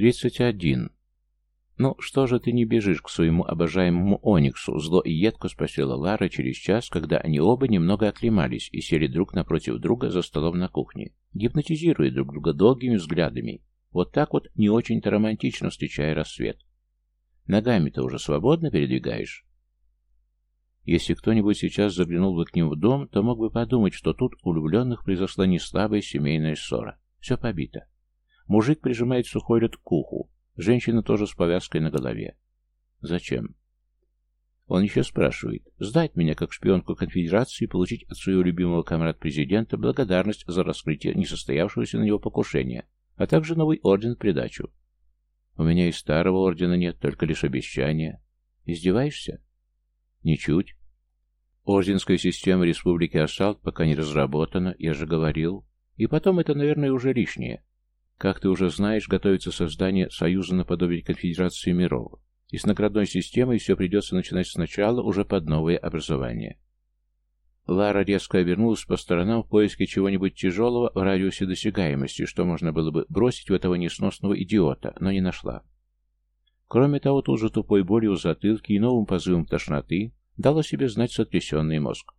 «Тридцать один». «Ну, что же ты не бежишь к своему обожаемому Ониксу?» Зло и едко спросила Лара через час, когда они оба немного оклемались и сели друг напротив друга за столом на кухне, гипнотизируя друг друга долгими взглядами. Вот так вот не очень-то романтично встречая рассвет. Ногами-то уже свободно передвигаешь? Если кто-нибудь сейчас заглянул бы к ним в дом, то мог бы подумать, что тут у влюбленных произошла не слабая семейная ссора. Все побито. Мужик прижимает сухой лед к уху, женщина тоже с повязкой на голове. Зачем? Он еще спрашивает, сдать меня как шпионку конфедерации и получить от своего любимого комрад-президента благодарность за раскрытие несостоявшегося на него покушения, а также новый орден в придачу. У меня и старого ордена нет, только лишь обещания. Издеваешься? Ничуть. Орденская система Республики Ассалт пока не разработана, я же говорил. И потом это, наверное, уже лишнее. Как ты уже знаешь, готовится создание Союза наподобие Конфедерации миров. И с наградной системой все придется начинать сначала, уже под новое образование. Лара резко обернулась по сторонам в поиске чего-нибудь тяжелого в радиусе досягаемости, что можно было бы бросить в этого несносного идиота, но не нашла. Кроме того, тут же тупой болью в затылке и новым позывом тошноты дала себе знать сотрясенный мозг.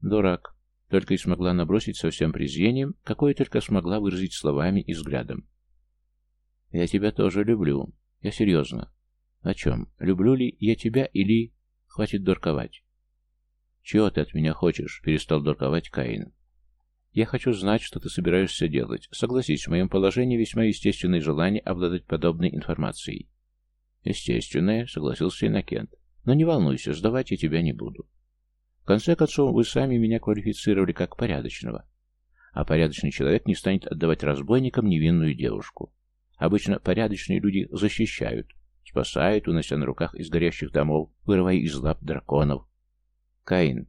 Дурак. Только и смогла набросить со всем презрением, какое только смогла выразить словами и взглядом. «Я тебя тоже люблю. Я серьезно. О чем? Люблю ли я тебя или... Хватит дурковать. «Чего ты от меня хочешь?» — перестал дурковать Каин. «Я хочу знать, что ты собираешься делать. Согласись, в моем положении весьма естественное желание обладать подобной информацией». «Естественное», — согласился Иннокент. «Но не волнуйся, сдавать я тебя не буду. В конце концов, вы сами меня квалифицировали как порядочного. А порядочный человек не станет отдавать разбойникам невинную девушку. Обычно порядочные люди защищают, спасают, унося на руках из горящих домов, вырывая из лап драконов, Каин.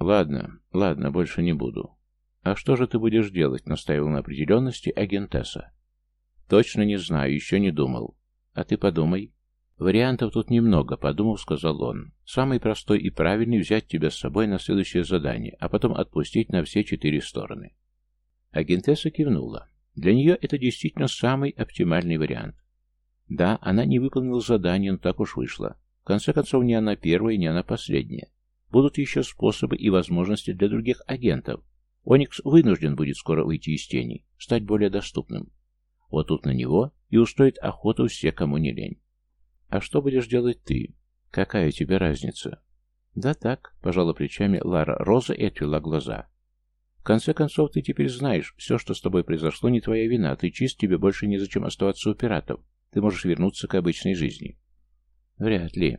Ладно, ладно, больше не буду. А что же ты будешь делать? Настаивал на определенности агентесса. Точно не знаю, еще не думал. А ты подумай. Вариантов тут немного, подумав, сказал он. Самый простой и правильный взять тебя с собой на следующее задание, а потом отпустить на все четыре стороны. Агентесса кивнула. Для нее это действительно самый оптимальный вариант. Да, она не выполнила задание, но так уж вышло. В конце концов, не она первая, не она последняя. Будут еще способы и возможности для других агентов. Оникс вынужден будет скоро выйти из тени, стать более доступным. Вот тут на него и устроит охоту все, кому не лень. А что будешь делать ты? Какая тебе разница? Да так, пожала плечами Лара Роза и отвела глаза. В конце концов, ты теперь знаешь, все, что с тобой произошло, не твоя вина, ты чист, тебе больше незачем оставаться у пиратов. Ты можешь вернуться к обычной жизни. Вряд ли.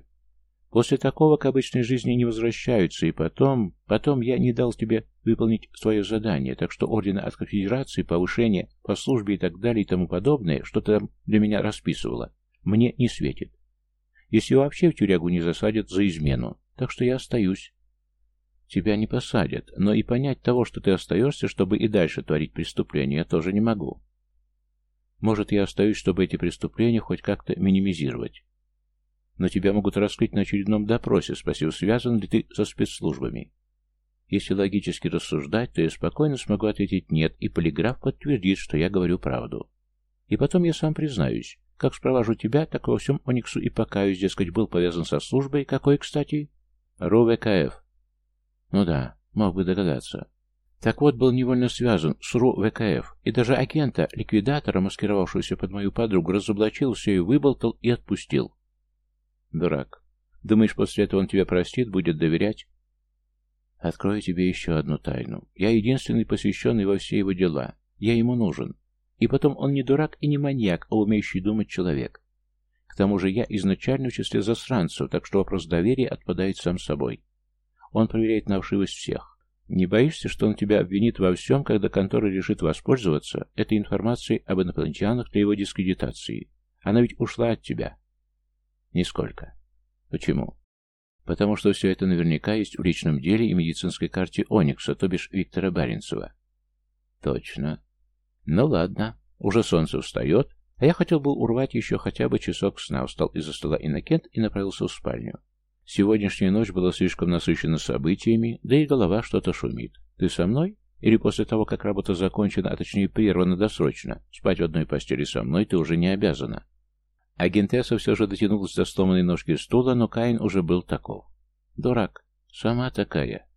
После такого к обычной жизни не возвращаются, и потом... Потом я не дал тебе выполнить свое задание, так что ордена от конфедерации, повышение по службе и так далее и тому подобное, что ты там для меня расписывала, мне не светит. Если вообще в тюрягу не засадят за измену, так что я остаюсь. Тебя не посадят, но и понять того, что ты остаешься, чтобы и дальше творить преступления, я тоже не могу. Может, я остаюсь, чтобы эти преступления хоть как-то минимизировать но тебя могут раскрыть на очередном допросе, спросив, связан ли ты со спецслужбами. Если логически рассуждать, то я спокойно смогу ответить «нет», и полиграф подтвердит, что я говорю правду. И потом я сам признаюсь, как спровожу тебя, так во всем Ониксу и покаюсь, дескать, был повязан со службой. Какой, кстати? РУ-ВКФ. Ну да, мог бы догадаться. Так вот, был невольно связан с РУ-ВКФ, и даже агента, ликвидатора, маскировавшегося под мою подругу, разоблачил все и выболтал и отпустил. Дурак. Думаешь, после этого он тебя простит, будет доверять? Открою тебе еще одну тайну. Я единственный посвященный во все его дела. Я ему нужен. И потом он не дурак и не маньяк, а умеющий думать человек. К тому же я изначально в числе засранцев, так что вопрос доверия отпадает сам собой. Он проверяет на вшивость всех. Не боишься, что он тебя обвинит во всем, когда контора решит воспользоваться этой информацией об инопланетянах для его дискредитации? Она ведь ушла от тебя. Нисколько. Почему? Потому что все это наверняка есть в личном деле и медицинской карте Оникса, то бишь Виктора Баренцева. Точно. Ну ладно, уже солнце встает, а я хотел бы урвать еще хотя бы часок сна. Встал из-за стола Иннокент и направился в спальню. Сегодняшняя ночь была слишком насыщена событиями, да и голова что-то шумит. Ты со мной? Или после того, как работа закончена, а точнее прервана досрочно, спать в одной постели со мной ты уже не обязана. Агентесса все же дотянулась до сломанной ножки стула, но Каин уже был таков. Дурак. Сама такая.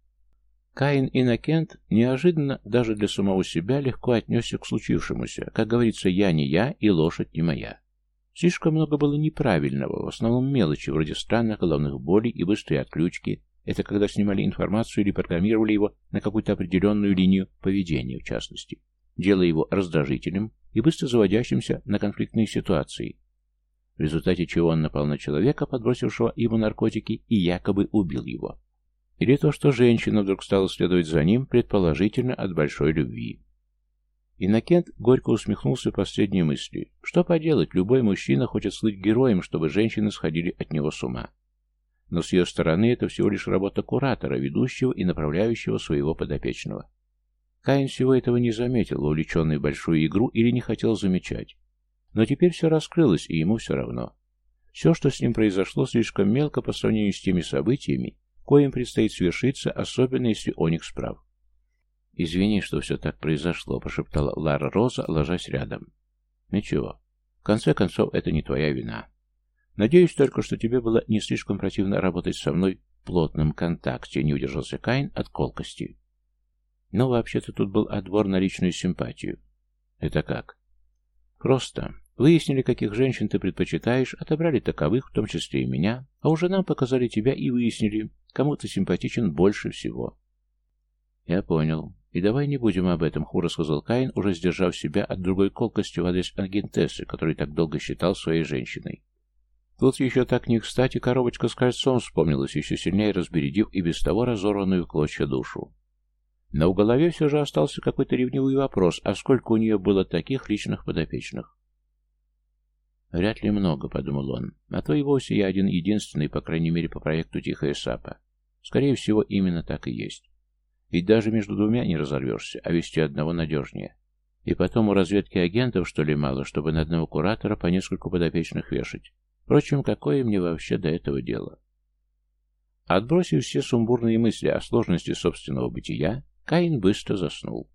Каин Иннокент неожиданно, даже для самого себя, легко отнесся к случившемуся. Как говорится, я не я и лошадь не моя. Слишком много было неправильного, в основном мелочи, вроде странных головных болей и быстрой отключки. Это когда снимали информацию или программировали его на какую-то определенную линию поведения, в частности, делая его раздражительным и быстро заводящимся на конфликтные ситуации, в результате чего он напал на человека, подбросившего ему наркотики, и якобы убил его. Или то, что женщина вдруг стала следовать за ним, предположительно от большой любви. Иннокент горько усмехнулся последней мысли. Что поделать, любой мужчина хочет слыть героем, чтобы женщины сходили от него с ума. Но с ее стороны это всего лишь работа куратора, ведущего и направляющего своего подопечного. Каин всего этого не заметил, увлеченный в большую игру, или не хотел замечать. Но теперь все раскрылось, и ему все равно. Все, что с ним произошло, слишком мелко по сравнению с теми событиями, коим предстоит свершиться, особенно если Оникс прав. «Извини, что все так произошло», — прошептала Лара Роза, ложась рядом. «Ничего. В конце концов, это не твоя вина. Надеюсь только, что тебе было не слишком противно работать со мной в плотном контакте», — не удержался Каин от колкости. «Но вообще-то тут был отбор на личную симпатию». «Это как?» «Просто. Выяснили, каких женщин ты предпочитаешь, отобрали таковых, в том числе и меня, а уже нам показали тебя и выяснили, кому ты симпатичен больше всего». «Я понял. И давай не будем об этом», — хмуро сказал Каин, уже сдержав себя от другой колкости в адрес Ангентессы, который так долго считал своей женщиной. Тут еще так не кстати коробочка с кольцом вспомнилась, еще сильнее разбередив и без того разорванную клочья душу. Но в голове все же остался какой-то ревнивый вопрос, а сколько у нее было таких личных подопечных? «Вряд ли много», — подумал он. «А то и вовсе я один единственный, по крайней мере, по проекту «Тихая Сапа». Скорее всего, именно так и есть. Ведь даже между двумя не разорвешься, а вести одного надежнее. И потом у разведки агентов, что ли, мало, чтобы на одного куратора по нескольку подопечных вешать. Впрочем, какое мне вообще до этого дело? Отбросив все сумбурные мысли о сложности собственного бытия, Каин быстро заснул.